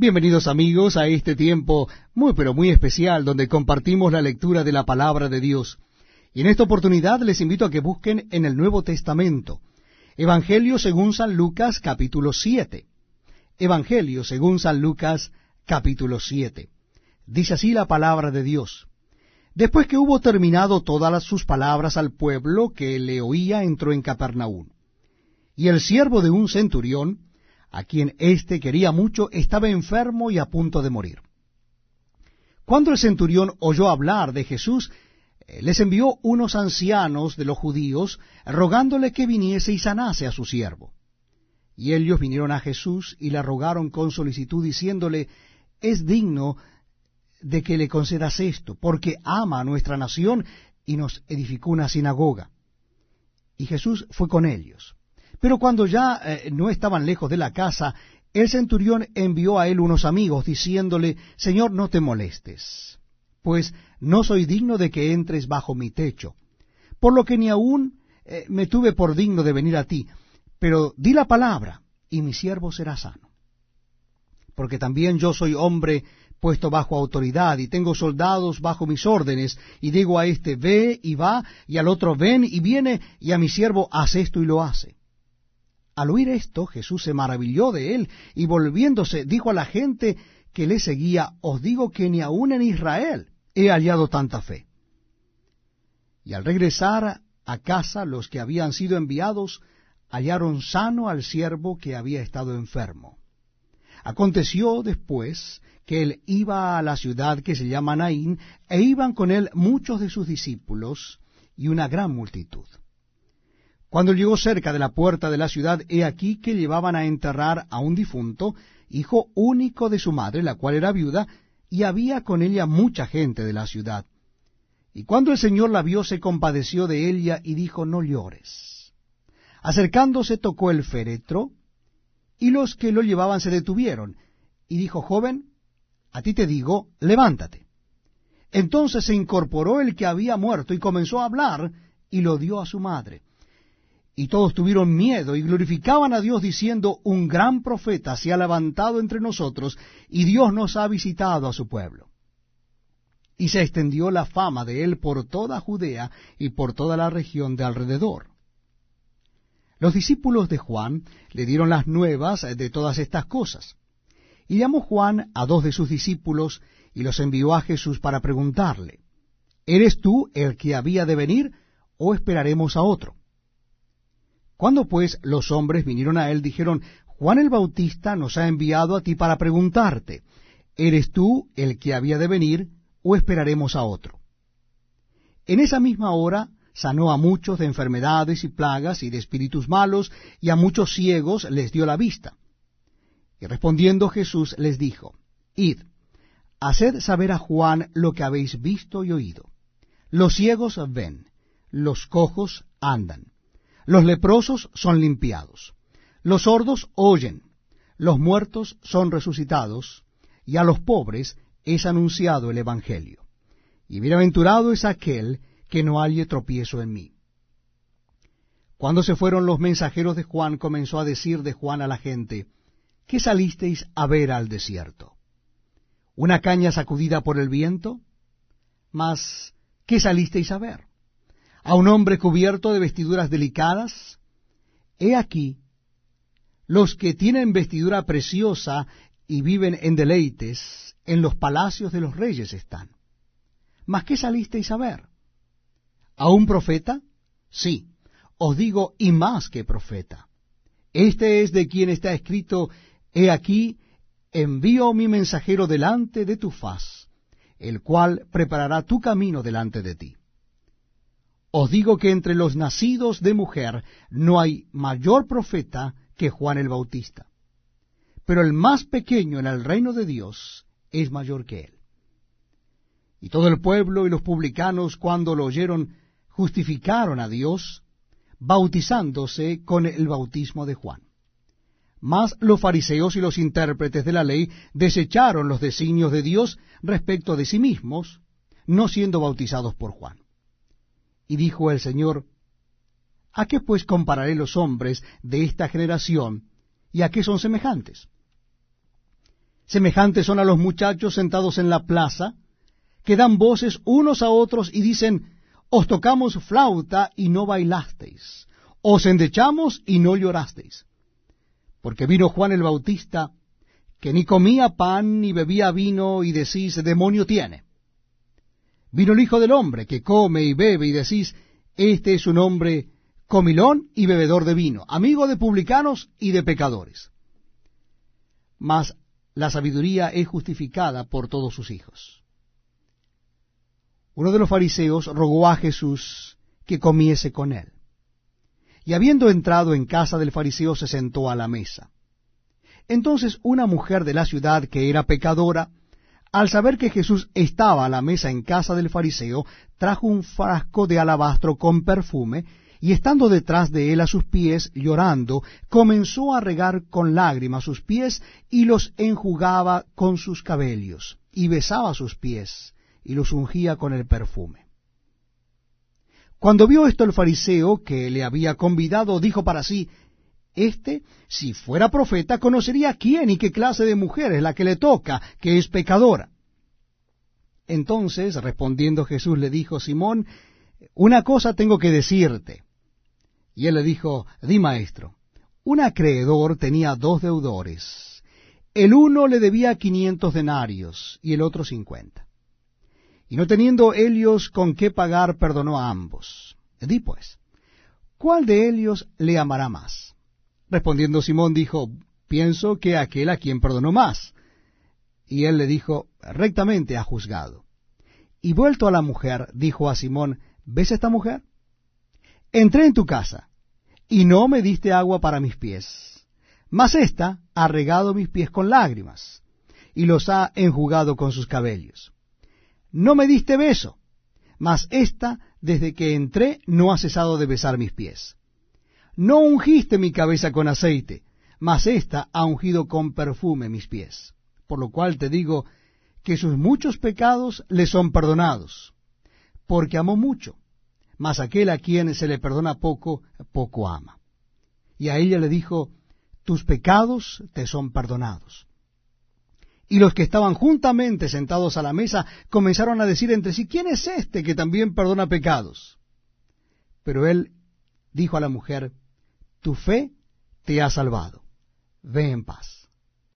Bienvenidos amigos a este tiempo muy pero muy especial donde compartimos la lectura de la palabra de Dios. Y en esta oportunidad les invito a que busquen en el Nuevo Testamento. Evangelio según San Lucas capítulo 7. Evangelio según San Lucas capítulo 7. Dice así la palabra de Dios. Después que hubo terminado todas sus palabras al pueblo que le oía, entró en Capernaum. Y el siervo de un centurión, a quien éste quería mucho, estaba enfermo y a punto de morir. Cuando el centurión oyó hablar de Jesús, eh, les envió unos ancianos de los judíos, rogándole que viniese y sanase a su siervo. Y ellos vinieron a Jesús y le rogaron con solicitud, diciéndole, es digno de que le concedas esto, porque ama a nuestra nación y nos edificó una sinagoga. Y Jesús fue con ellos. Pero cuando ya eh, no estaban lejos de la casa, el centurión envió a él unos amigos, diciéndole, Señor, no te molestes, pues no soy digno de que entres bajo mi techo, por lo que ni aún eh, me tuve por digno de venir a ti, pero di la palabra, y mi siervo será sano. Porque también yo soy hombre puesto bajo autoridad, y tengo soldados bajo mis órdenes, y digo a este, ve y va, y al otro, ven y viene, y a mi siervo, haz esto y lo hace. Al oír esto, Jesús se maravilló de él y volviéndose dijo a la gente que le seguía, os digo que ni aun en Israel he hallado tanta fe. Y al regresar a casa los que habían sido enviados hallaron sano al siervo que había estado enfermo. Aconteció después que él iba a la ciudad que se llama Naín, e iban con él muchos de sus discípulos y una gran multitud. Cuando llegó cerca de la puerta de la ciudad, he aquí que llevaban a enterrar a un difunto, hijo único de su madre, la cual era viuda, y había con ella mucha gente de la ciudad. Y cuando el Señor la vio, se compadeció de ella y dijo, no llores. Acercándose tocó el féretro, y los que lo llevaban se detuvieron, y dijo, joven, a ti te digo, levántate. Entonces se incorporó el que había muerto y comenzó a hablar, y lo dio a su madre. Y todos tuvieron miedo y glorificaban a Dios diciendo, un gran profeta se ha levantado entre nosotros y Dios nos ha visitado a su pueblo. Y se extendió la fama de él por toda Judea y por toda la región de alrededor. Los discípulos de Juan le dieron las nuevas de todas estas cosas. Y llamó Juan a dos de sus discípulos y los envió a Jesús para preguntarle, ¿Eres tú el que había de venir o esperaremos a otro? Cuando pues los hombres vinieron a él, dijeron, Juan el Bautista nos ha enviado a ti para preguntarte, ¿eres tú el que había de venir o esperaremos a otro? En esa misma hora sanó a muchos de enfermedades y plagas y de espíritus malos, y a muchos ciegos les dio la vista. Y respondiendo Jesús les dijo, Id, haced saber a Juan lo que habéis visto y oído. Los ciegos ven, los cojos andan los leprosos son limpiados, los sordos oyen, los muertos son resucitados, y a los pobres es anunciado el Evangelio. Y bienaventurado es aquel que no halle tropiezo en mí. Cuando se fueron los mensajeros de Juan, comenzó a decir de Juan a la gente, ¿qué salisteis a ver al desierto? ¿Una caña sacudida por el viento? Mas, ¿qué salisteis a ver? A un hombre cubierto de vestiduras delicadas? He aquí, los que tienen vestidura preciosa y viven en deleites, en los palacios de los reyes están. ¿Mas qué salisteis a ver? ¿A un profeta? Sí, os digo, y más que profeta. Este es de quien está escrito, He aquí, envío mi mensajero delante de tu faz, el cual preparará tu camino delante de ti. Os digo que entre los nacidos de mujer no hay mayor profeta que Juan el Bautista, pero el más pequeño en el reino de Dios es mayor que él. Y todo el pueblo y los publicanos cuando lo oyeron justificaron a Dios, bautizándose con el bautismo de Juan. Mas los fariseos y los intérpretes de la ley desecharon los designios de Dios respecto de sí mismos, no siendo bautizados por Juan. Y dijo el Señor, ¿A qué pues compararé los hombres de esta generación y a qué son semejantes? Semejantes son a los muchachos sentados en la plaza, que dan voces unos a otros y dicen, os tocamos flauta y no bailasteis, os endechamos y no llorasteis. Porque vino Juan el Bautista, que ni comía pan ni bebía vino, y decís, demonio tiene. Vino el Hijo del Hombre, que come y bebe, y decís, este es un hombre comilón y bebedor de vino, amigo de publicanos y de pecadores. Mas la sabiduría es justificada por todos sus hijos. Uno de los fariseos rogó a Jesús que comiese con él. Y habiendo entrado en casa del fariseo se sentó a la mesa. Entonces una mujer de la ciudad que era pecadora, al saber que Jesús estaba a la mesa en casa del fariseo, trajo un frasco de alabastro con perfume, y estando detrás de él a sus pies, llorando, comenzó a regar con lágrimas sus pies, y los enjugaba con sus cabellos, y besaba sus pies, y los ungía con el perfume. Cuando vio esto el fariseo que le había convidado, dijo para sí, Este, si fuera profeta, conocería quién y qué clase de mujer es la que le toca, que es pecadora. Entonces, respondiendo Jesús, le dijo, Simón, una cosa tengo que decirte. Y él le dijo, di maestro, un acreedor tenía dos deudores. El uno le debía quinientos denarios y el otro cincuenta. Y no teniendo ellos con qué pagar, perdonó a ambos. Di pues, ¿cuál de ellos le amará más? Respondiendo Simón dijo, pienso que aquel a quien perdonó más. Y él le dijo, rectamente ha juzgado. Y vuelto a la mujer, dijo a Simón, ¿ves esta mujer? Entré en tu casa, y no me diste agua para mis pies, mas ésta ha regado mis pies con lágrimas, y los ha enjugado con sus cabellos. No me diste beso, mas ésta, desde que entré, no ha cesado de besar mis pies. No ungiste mi cabeza con aceite, mas ésta ha ungido con perfume mis pies. Por lo cual te digo que sus muchos pecados le son perdonados, porque amó mucho, mas aquel a quien se le perdona poco, poco ama. Y a ella le dijo, tus pecados te son perdonados. Y los que estaban juntamente sentados a la mesa comenzaron a decir entre sí, ¿quién es este que también perdona pecados? Pero él dijo a la mujer, tu fe te ha salvado, ve en paz.